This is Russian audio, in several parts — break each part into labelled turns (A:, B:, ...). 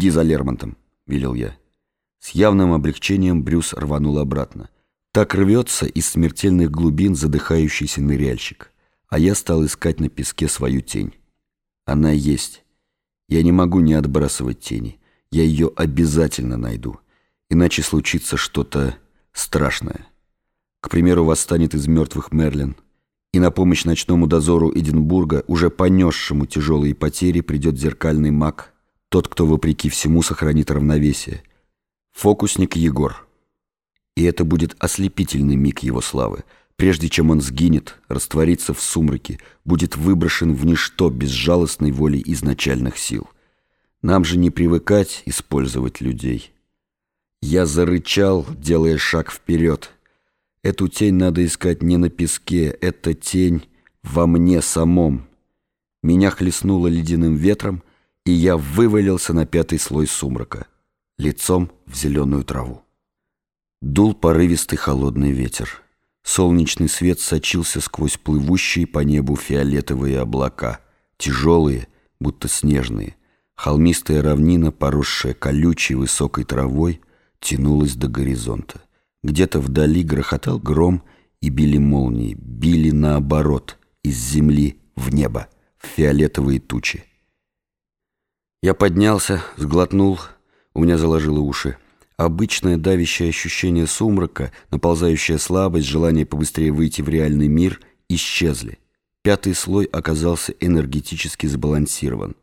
A: «Иди за Лермонтом», — велел я. С явным облегчением Брюс рванул обратно. Так рвется из смертельных глубин задыхающийся ныряльщик. А я стал искать на песке свою тень. Она есть. Я не могу не отбрасывать тени. Я ее обязательно найду. Иначе случится что-то страшное. К примеру, восстанет из мертвых Мерлин. И на помощь ночному дозору Эдинбурга, уже понесшему тяжелые потери, придет зеркальный маг, тот, кто, вопреки всему, сохранит равновесие. Фокусник Егор. И это будет ослепительный миг его славы. Прежде чем он сгинет, растворится в сумраке, будет выброшен в ничто безжалостной волей изначальных сил. Нам же не привыкать использовать людей. Я зарычал, делая шаг вперед. Эту тень надо искать не на песке, это тень во мне самом. Меня хлестнуло ледяным ветром, и я вывалился на пятый слой сумрака, лицом в зеленую траву. Дул порывистый холодный ветер. Солнечный свет сочился сквозь плывущие по небу фиолетовые облака, тяжелые, будто снежные. Холмистая равнина, поросшая колючей высокой травой, тянулась до горизонта. Где-то вдали грохотал гром и били молнии, били наоборот, из земли в небо, в фиолетовые тучи. Я поднялся, сглотнул, у меня заложило уши. Обычное давящее ощущение сумрака, наползающая слабость, желание побыстрее выйти в реальный мир исчезли. Пятый слой оказался энергетически сбалансирован.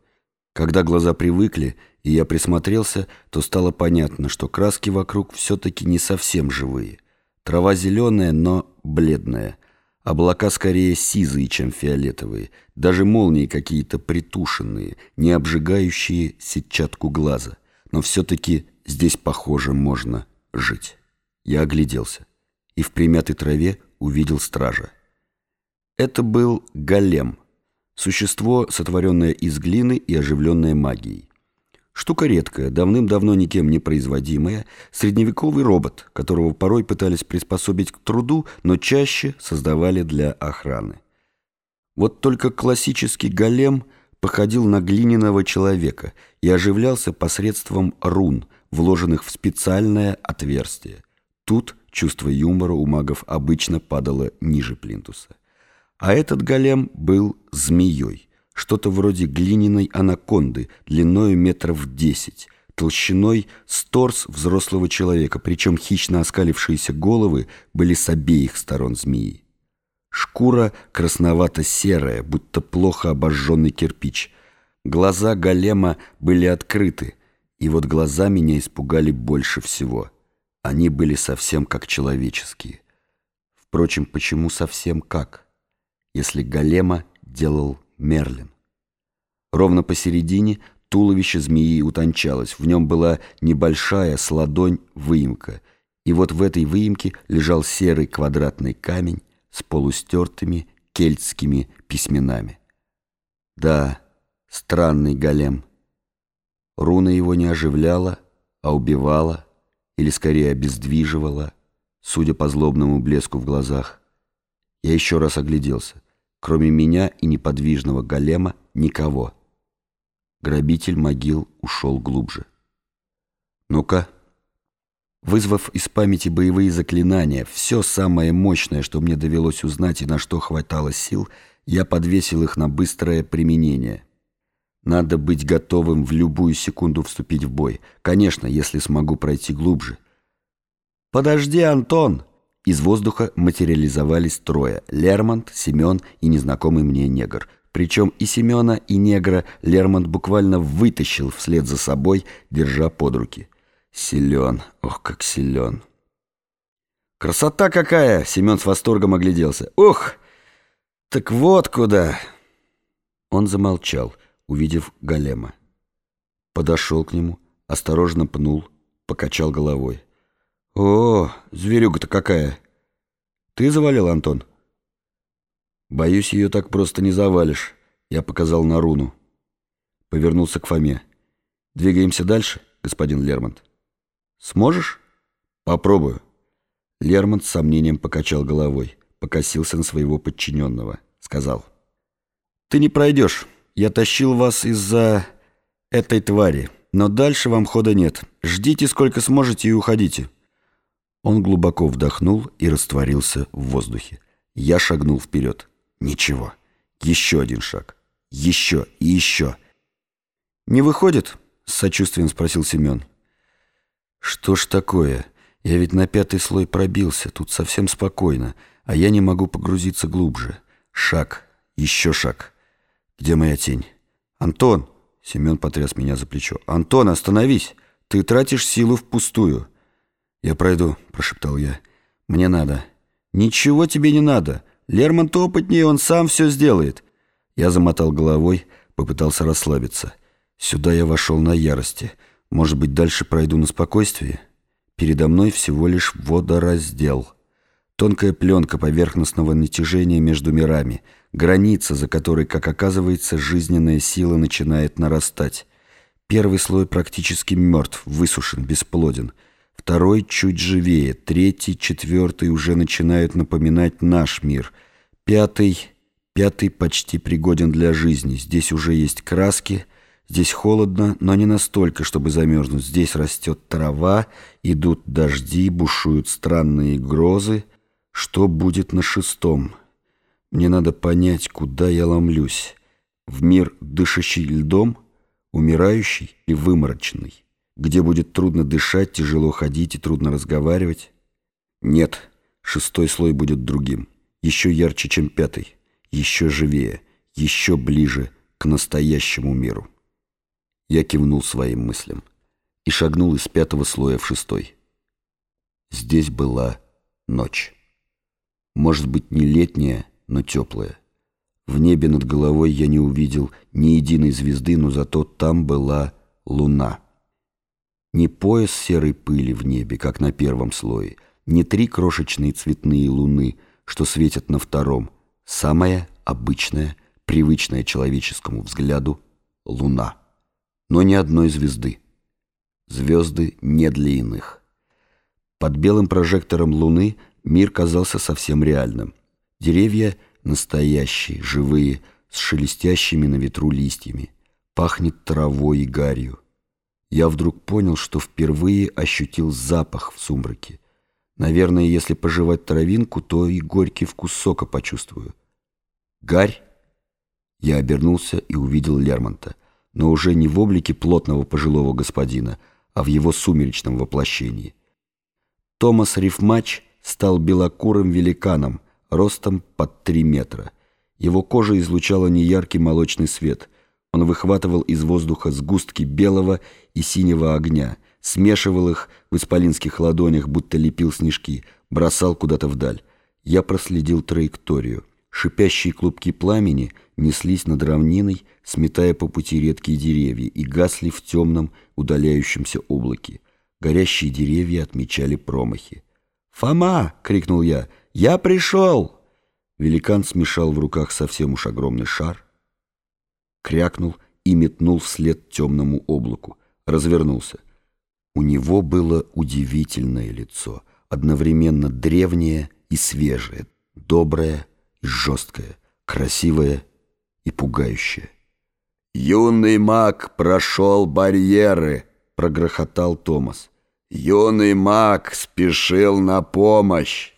A: Когда глаза привыкли, и я присмотрелся, то стало понятно, что краски вокруг все-таки не совсем живые. Трава зеленая, но бледная. Облака скорее сизые, чем фиолетовые. Даже молнии какие-то притушенные, не обжигающие сетчатку глаза. Но все-таки здесь, похоже, можно жить. Я огляделся и в примятой траве увидел стража. Это был голем, существо, сотворенное из глины и оживленное магией. Штука редкая, давным-давно никем не производимая, средневековый робот, которого порой пытались приспособить к труду, но чаще создавали для охраны. Вот только классический голем – походил на глиняного человека и оживлялся посредством рун, вложенных в специальное отверстие. Тут чувство юмора у магов обычно падало ниже плинтуса. А этот голем был змеей, что-то вроде глиняной анаконды, длиной метров десять, толщиной с торс взрослого человека, причем хищно оскалившиеся головы были с обеих сторон змеи. Шкура красновато-серая, будто плохо обожженный кирпич. Глаза голема были открыты, и вот глаза меня испугали больше всего. Они были совсем как человеческие. Впрочем, почему совсем как? Если голема делал Мерлин. Ровно посередине туловище змеи утончалось, в нем была небольшая с ладонь выемка, и вот в этой выемке лежал серый квадратный камень, с полустертыми кельтскими письменами. Да, странный голем. Руна его не оживляла, а убивала, или скорее обездвиживала, судя по злобному блеску в глазах. Я еще раз огляделся. Кроме меня и неподвижного голема никого. Грабитель могил ушел глубже. «Ну-ка», Вызвав из памяти боевые заклинания, все самое мощное, что мне довелось узнать и на что хватало сил, я подвесил их на быстрое применение. Надо быть готовым в любую секунду вступить в бой. Конечно, если смогу пройти глубже. «Подожди, Антон!» Из воздуха материализовались трое — Лермонт, Семен и незнакомый мне негр. Причем и Семена, и негра Лермонт буквально вытащил вслед за собой, держа под руки — Силен, ох, как силен. Красота какая! Семен с восторгом огляделся. Ух, так вот куда! Он замолчал, увидев голема. Подошел к нему, осторожно пнул, покачал головой. О, зверюга-то какая! Ты завалил, Антон? Боюсь, ее так просто не завалишь. Я показал на руну. Повернулся к Фоме. Двигаемся дальше, господин Лермонт. Сможешь? Попробую. Лермонт с сомнением покачал головой, покосился на своего подчиненного. Сказал. Ты не пройдешь. Я тащил вас из-за этой твари. Но дальше вам хода нет. Ждите, сколько сможете, и уходите». Он глубоко вдохнул и растворился в воздухе. Я шагнул вперед. Ничего. Еще один шаг. Еще и еще. «Не выходит?» — с сочувствием спросил Семен. «Что ж такое? Я ведь на пятый слой пробился, тут совсем спокойно, а я не могу погрузиться глубже. Шаг, еще шаг. Где моя тень? Антон!» — Семен потряс меня за плечо. «Антон, остановись! Ты тратишь силу впустую!» «Я пройду», — прошептал я. «Мне надо». «Ничего тебе не надо. Лермонт опытнее, он сам все сделает». Я замотал головой, попытался расслабиться. Сюда я вошел на ярости. Может быть, дальше пройду на спокойствии? Передо мной всего лишь водораздел. Тонкая пленка поверхностного натяжения между мирами, граница, за которой, как оказывается, жизненная сила начинает нарастать. Первый слой практически мертв, высушен, бесплоден — Второй чуть живее, третий, четвертый уже начинают напоминать наш мир. Пятый, пятый почти пригоден для жизни. Здесь уже есть краски, здесь холодно, но не настолько, чтобы замерзнуть. Здесь растет трава, идут дожди, бушуют странные грозы. Что будет на шестом? Мне надо понять, куда я ломлюсь. В мир, дышащий льдом, умирающий и вымороченный где будет трудно дышать, тяжело ходить и трудно разговаривать? Нет, шестой слой будет другим, еще ярче, чем пятый, еще живее, еще ближе к настоящему миру. Я кивнул своим мыслям и шагнул из пятого слоя в шестой. Здесь была ночь. Может быть, не летняя, но теплая. В небе над головой я не увидел ни единой звезды, но зато там была луна. Не пояс серой пыли в небе, как на первом слое, не три крошечные цветные луны, что светят на втором. Самая обычная, привычная человеческому взгляду луна. Но ни одной звезды. Звезды не для иных. Под белым прожектором луны мир казался совсем реальным. Деревья настоящие, живые, с шелестящими на ветру листьями. Пахнет травой и гарью я вдруг понял, что впервые ощутил запах в сумраке. Наверное, если пожевать травинку, то и горький вкус сока почувствую. «Гарь?» Я обернулся и увидел Лермонта, но уже не в облике плотного пожилого господина, а в его сумеречном воплощении. Томас Рифмач стал белокурым великаном, ростом под три метра. Его кожа излучала неяркий молочный свет — он выхватывал из воздуха сгустки белого и синего огня, смешивал их в исполинских ладонях, будто лепил снежки, бросал куда-то вдаль. Я проследил траекторию. Шипящие клубки пламени неслись над равниной, сметая по пути редкие деревья, и гасли в темном, удаляющемся облаке. Горящие деревья отмечали промахи. «Фома!» — крикнул я. «Я пришел!» Великан смешал в руках совсем уж огромный шар, крякнул и метнул вслед темному облаку. Развернулся. У него было удивительное лицо, одновременно древнее и свежее, доброе и жесткое, красивое и пугающее. «Юный маг прошел барьеры!» — прогрохотал Томас. «Юный маг спешил на помощь!»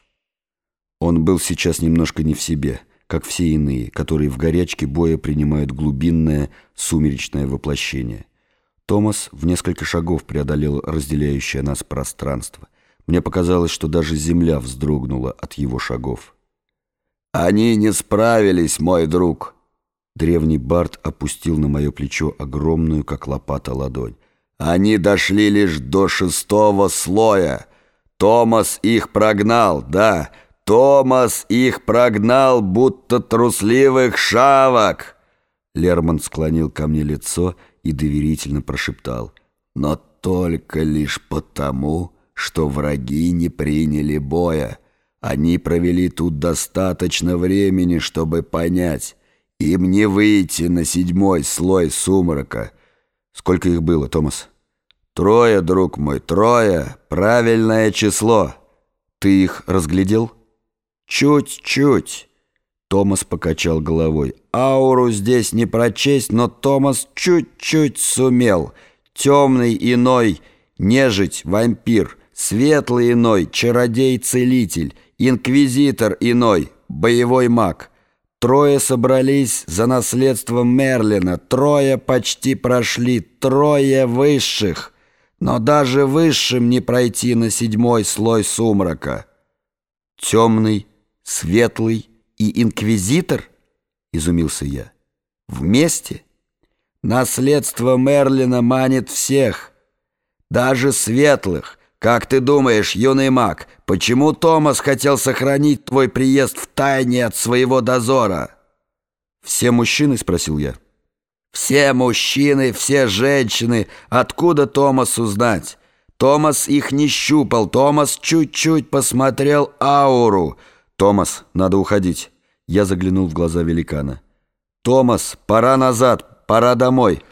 A: Он был сейчас немножко не в себе — как все иные, которые в горячке боя принимают глубинное, сумеречное воплощение. Томас в несколько шагов преодолел разделяющее нас пространство. Мне показалось, что даже земля вздрогнула от его шагов. «Они не справились, мой друг!» Древний Барт опустил на мое плечо огромную, как лопата, ладонь. «Они дошли лишь до шестого слоя. Томас их прогнал, да, Томас их прогнал, будто трусливых шавок!» Лерман склонил ко мне лицо и доверительно прошептал. «Но только лишь потому, что враги не приняли боя. Они провели тут достаточно времени, чтобы понять. Им не выйти на седьмой слой сумрака. Сколько их было, Томас?» «Трое, друг мой, трое. Правильное число. Ты их разглядел?» «Чуть-чуть». Томас покачал головой. «Ауру здесь не прочесть, но Томас чуть-чуть сумел. темный иной, нежить, вампир, светлый иной, чародей-целитель, инквизитор иной, боевой маг. Трое собрались за наследством Мерлина, трое почти прошли, трое высших, но даже высшим не пройти на седьмой слой сумрака. Темный, светлый и инквизитор? Изумился я. Вместе? Наследство Мерлина манит всех, даже светлых. Как ты думаешь, юный маг, почему Томас хотел сохранить твой приезд в тайне от своего дозора? Все мужчины, спросил я. Все мужчины, все женщины. Откуда Томасу знать? Томас их не щупал. Томас чуть-чуть посмотрел ауру. Томас, надо уходить. Я заглянул в глаза великана. Томас, пора назад, пора домой.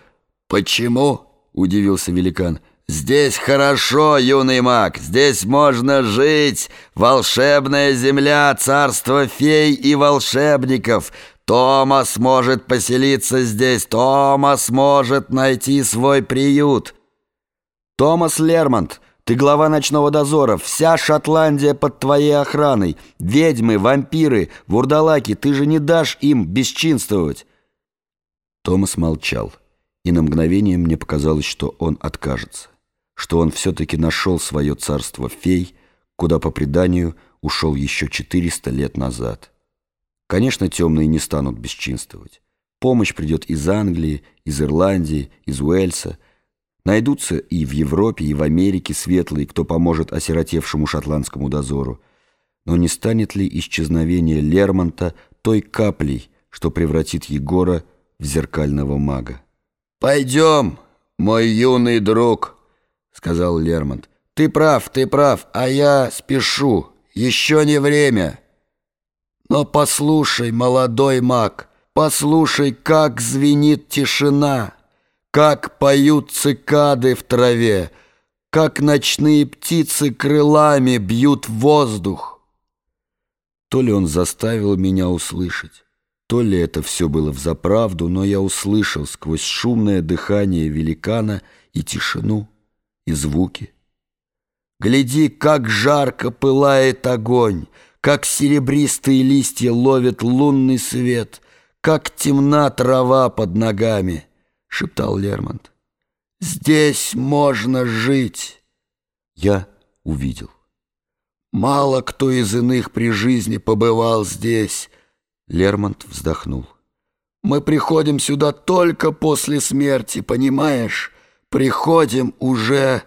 A: Почему? Удивился великан. «Здесь хорошо, юный маг, здесь можно жить. Волшебная земля, царство фей и волшебников. Томас может поселиться здесь, Томас может найти свой приют». «Томас Лермонт, ты глава ночного дозора, вся Шотландия под твоей охраной. Ведьмы, вампиры, вурдалаки, ты же не дашь им бесчинствовать». Томас молчал, и на мгновение мне показалось, что он откажется что он все-таки нашел свое царство фей, куда, по преданию, ушел еще 400 лет назад. Конечно, темные не станут бесчинствовать. Помощь придет из Англии, из Ирландии, из Уэльса. Найдутся и в Европе, и в Америке светлые, кто поможет осиротевшему шотландскому дозору. Но не станет ли исчезновение Лермонта той каплей, что превратит Егора в зеркального мага? «Пойдем, мой юный друг!» сказал Лермонт. «Ты прав, ты прав, а я спешу. Еще не время». «Но послушай, молодой маг, послушай, как звенит тишина, как поют цикады в траве, как ночные птицы крылами бьют воздух». То ли он заставил меня услышать, то ли это все было взаправду, но я услышал сквозь шумное дыхание великана и тишину и звуки. Гляди, как жарко пылает огонь, как серебристые листья ловят лунный свет, как темна трава под ногами, — шептал Лермонт. Здесь можно жить. Я увидел. Мало кто из иных при жизни побывал здесь. Лермонт вздохнул. Мы приходим сюда только после смерти, понимаешь? приходим уже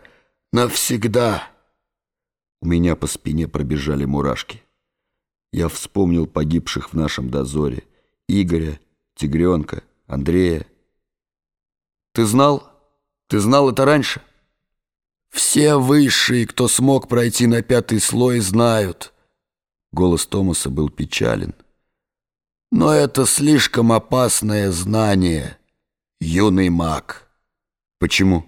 A: навсегда. У меня по спине пробежали мурашки. Я вспомнил погибших в нашем дозоре. Игоря, Тигренка, Андрея. Ты знал? Ты знал это раньше? Все высшие, кто смог пройти на пятый слой, знают. Голос Томаса был печален. Но это слишком опасное знание, юный маг. Почему?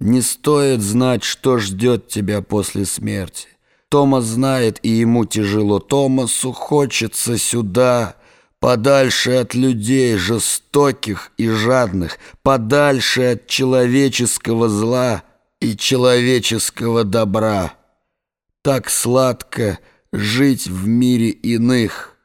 A: Не стоит знать, что ждет тебя после смерти. Томас знает, и ему тяжело. Томасу хочется сюда, подальше от людей жестоких и жадных, подальше от человеческого зла и человеческого добра. Так сладко жить в мире иных.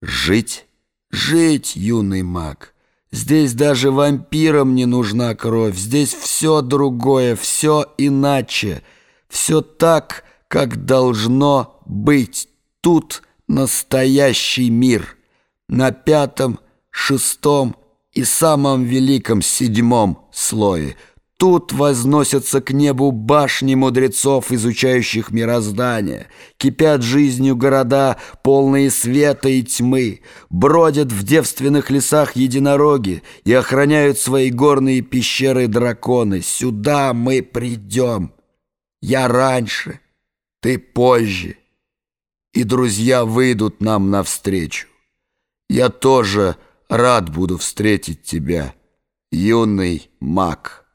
A: Жить? Жить, юный маг. Здесь даже вампирам не нужна кровь, здесь все другое, все иначе, все так, как должно быть. Тут настоящий мир. На пятом, шестом и самом великом седьмом слое – Тут возносятся к небу башни мудрецов, изучающих мироздание, кипят жизнью города, полные света и тьмы, бродят в девственных лесах единороги и охраняют свои горные пещеры драконы. Сюда мы придем. Я раньше, ты позже, и друзья выйдут нам навстречу. Я тоже рад буду встретить тебя, юный маг».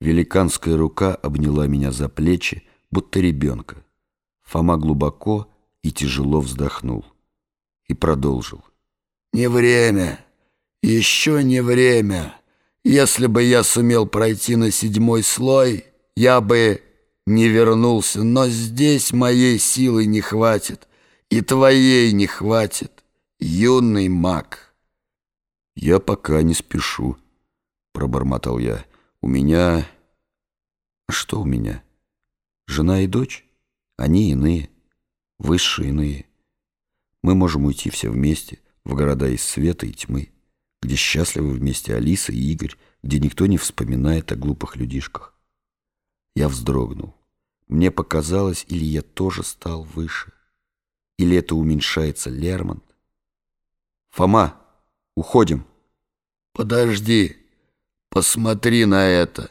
A: Великанская рука обняла меня за плечи, будто ребенка. Фома глубоко и тяжело вздохнул и продолжил. «Не время, еще не время.
B: Если бы я сумел пройти на седьмой слой, я бы не вернулся, но здесь моей силы не хватит, и твоей не хватит, юный маг.
A: «Я пока не спешу», — пробормотал я. «У меня...» «Что у меня? Жена и дочь? Они иные, высшие иные. Мы можем уйти все вместе, в города из света и тьмы, где счастливы вместе Алиса и Игорь, где никто не вспоминает о глупых людишках. Я вздрогнул. Мне показалось, или я тоже стал выше, или это уменьшается Лермонт. «Фома, уходим!»
B: «Подожди, посмотри на это!»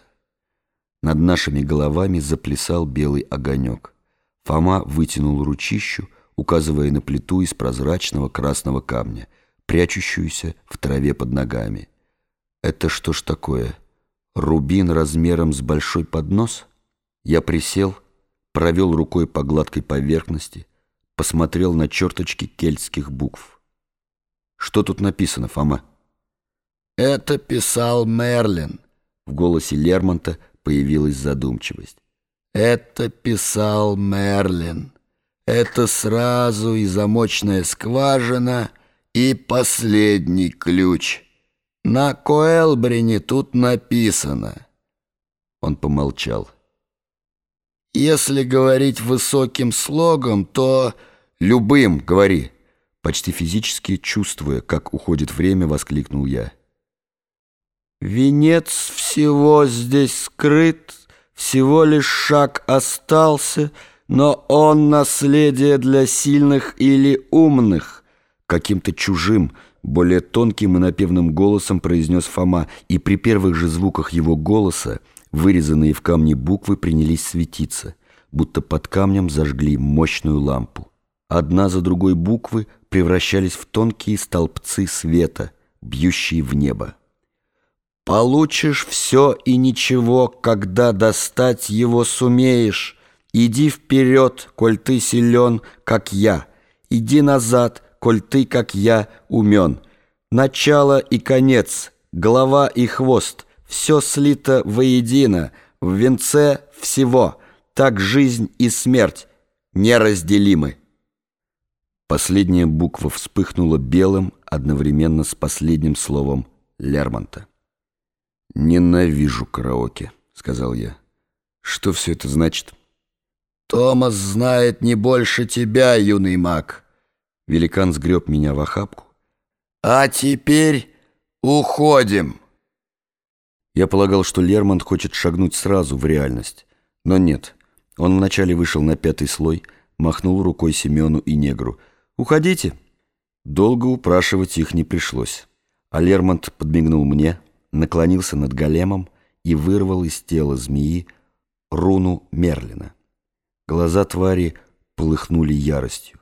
A: Над нашими головами заплясал белый огонек. Фома вытянул ручищу, указывая на плиту из прозрачного красного камня, прячущуюся в траве под ногами. «Это что ж такое? Рубин размером с большой поднос?» Я присел, провел рукой по гладкой поверхности, посмотрел на черточки кельтских букв. «Что тут написано, Фома?»
B: «Это писал Мерлин», — в голосе Лермонта появилась задумчивость. «Это писал Мерлин. Это сразу и замочная скважина, и последний ключ. На Коэлбрине тут написано».
A: Он помолчал.
B: Если говорить высоким слогом, то
A: любым говори. Почти физически чувствуя, как уходит время, воскликнул я.
B: Венец всего здесь скрыт, всего лишь шаг остался, но он наследие для сильных или умных.
A: Каким-то чужим, более тонким и напевным голосом произнес Фома, и при первых же звуках его голоса Вырезанные в камне буквы принялись светиться, будто под камнем зажгли мощную лампу. Одна за другой буквы превращались в тонкие столбцы света, бьющие в небо.
B: «Получишь все и ничего, когда достать его сумеешь. Иди вперед, коль ты силен, как я. Иди назад, коль ты, как я, умен. Начало и конец, голова и хвост, все слито воедино, в венце всего, так жизнь и смерть неразделимы.
A: Последняя буква вспыхнула белым одновременно с последним словом Лермонта. «Ненавижу караоке», — сказал я. «Что все это значит?»
B: «Томас знает не больше тебя, юный маг».
A: Великан сгреб меня в охапку.
B: «А теперь уходим».
A: Я полагал, что Лермонт хочет шагнуть сразу в реальность. Но нет. Он вначале вышел на пятый слой, махнул рукой Семену и негру. «Уходите!» Долго упрашивать их не пришлось. А Лермонт подмигнул мне, наклонился над големом и вырвал из тела змеи руну Мерлина. Глаза твари полыхнули яростью.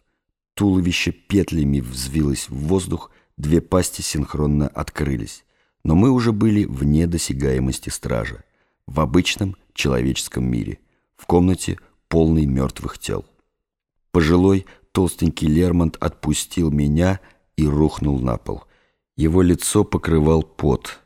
A: Туловище петлями взвилось в воздух, две пасти синхронно открылись но мы уже были вне досягаемости стража, в обычном человеческом мире, в комнате полной мертвых тел. Пожилой, толстенький Лермонт отпустил меня и рухнул на пол. Его лицо покрывал пот.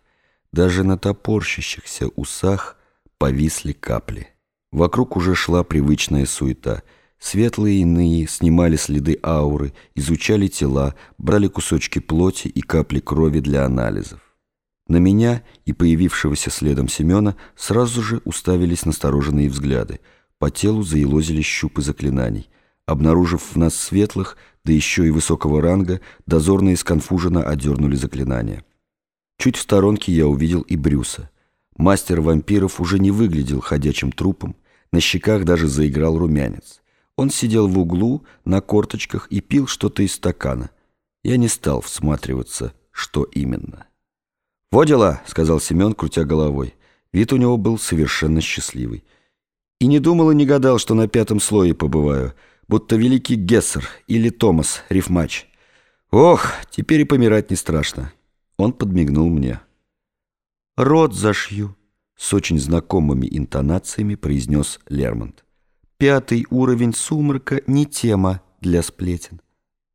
A: Даже на топорщащихся усах повисли капли. Вокруг уже шла привычная суета. Светлые иные снимали следы ауры, изучали тела, брали кусочки плоти и капли крови для анализов. На меня и появившегося следом Семена сразу же уставились настороженные взгляды. По телу заелозили щупы заклинаний. Обнаружив в нас светлых, да еще и высокого ранга, дозорные сконфуженно одернули заклинания. Чуть в сторонке я увидел и Брюса. Мастер вампиров уже не выглядел ходячим трупом, на щеках даже заиграл румянец. Он сидел в углу, на корточках и пил что-то из стакана. Я не стал всматриваться, что именно. «Во дела», — сказал Семен, крутя головой. Вид у него был совершенно счастливый. И не думал и не гадал, что на пятом слое побываю, будто великий Гессер или Томас, рифмач. Ох, теперь и помирать не страшно. Он подмигнул мне. «Рот зашью», — с очень знакомыми интонациями произнес Лермонт. «Пятый уровень сумрака не тема для сплетен».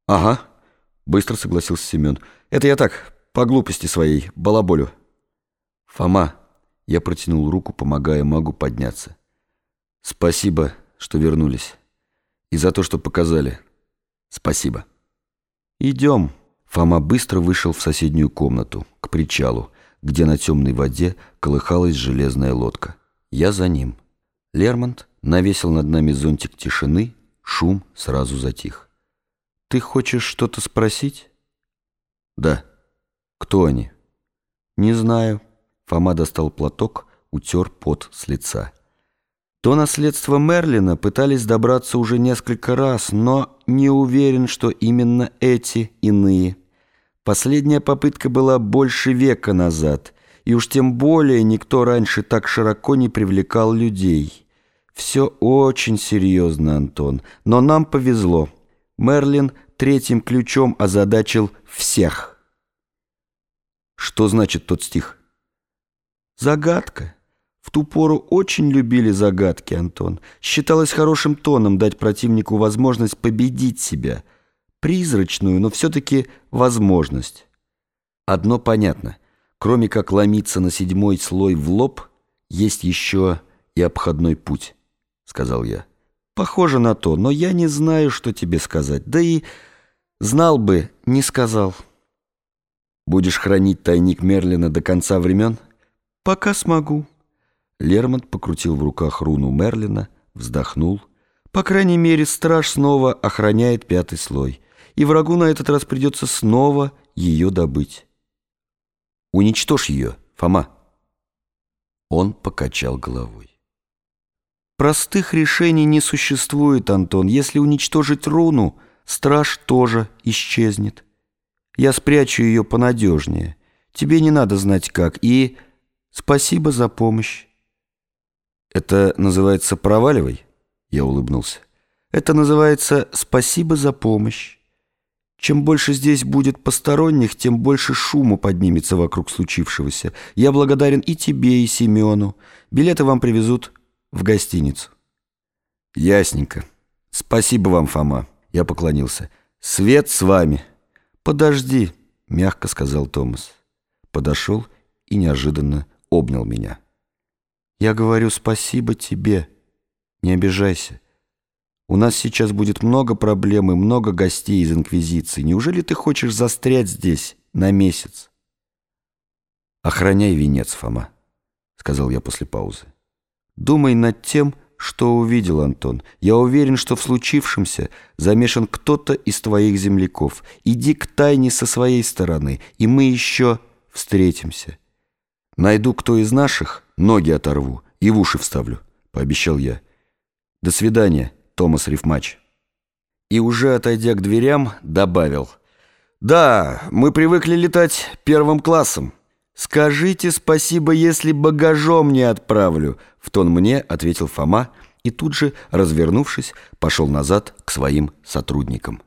A: «Ага», — быстро согласился Семен. «Это я так, по глупости своей, балаболю. «Фома!» Я протянул руку, помогая магу подняться. «Спасибо, что вернулись. И за то, что показали. Спасибо». «Идем». Фома быстро вышел в соседнюю комнату, к причалу, где на темной воде колыхалась железная лодка. Я за ним. Лермонт навесил над нами зонтик тишины, шум сразу затих. «Ты хочешь что-то спросить?» «Да. Кто они?» «Не знаю». Фома достал платок, утер пот с лица. То наследство Мерлина пытались добраться уже несколько раз, но не уверен, что именно эти иные. Последняя попытка была больше века назад, и уж тем более никто раньше так широко не привлекал людей. Все очень серьезно, Антон, но нам повезло. Мерлин третьим ключом озадачил всех. Что значит тот стих? Загадка. В ту пору очень любили загадки, Антон. Считалось хорошим тоном дать противнику возможность победить себя. Призрачную, но все-таки возможность. Одно понятно. Кроме как ломиться на седьмой слой в лоб, есть еще и обходной путь, сказал я. Похоже на то, но я не знаю, что тебе сказать. Да и знал бы, не сказал. Будешь хранить тайник Мерлина до конца времен? Пока смогу. Лермонт покрутил в руках руну Мерлина, вздохнул. По крайней мере, страж снова охраняет пятый слой, и врагу на этот раз придется снова ее добыть. Уничтожь ее, Фома. Он покачал головой. Простых решений не существует, Антон. Если уничтожить руну, страж тоже исчезнет. Я спрячу ее понадежнее. Тебе не надо знать как. И спасибо за помощь. «Это называется «проваливай»?» Я улыбнулся. «Это называется «спасибо за помощь». Чем больше здесь будет посторонних, тем больше шума поднимется вокруг случившегося. Я благодарен и тебе, и Семену. Билеты вам привезут в гостиницу». «Ясненько. Спасибо вам, Фома». Я поклонился. «Свет с вами». «Подожди», — мягко сказал Томас. Подошел и неожиданно обнял меня. Я говорю спасибо тебе. Не обижайся. У нас сейчас будет много проблем и много гостей из Инквизиции. Неужели ты хочешь застрять здесь на месяц? Охраняй венец, Фома, сказал я после паузы. Думай над тем, что увидел Антон. Я уверен, что в случившемся замешан кто-то из твоих земляков. Иди к тайне со своей стороны, и мы еще встретимся. Найду, кто из наших, ноги оторву и в уши вставлю», — пообещал я. «До свидания, Томас Рифмач». И уже отойдя к дверям, добавил. «Да, мы привыкли летать первым классом. Скажите спасибо, если багажом не отправлю», — в тон мне ответил Фома и тут же, развернувшись, пошел назад к своим сотрудникам.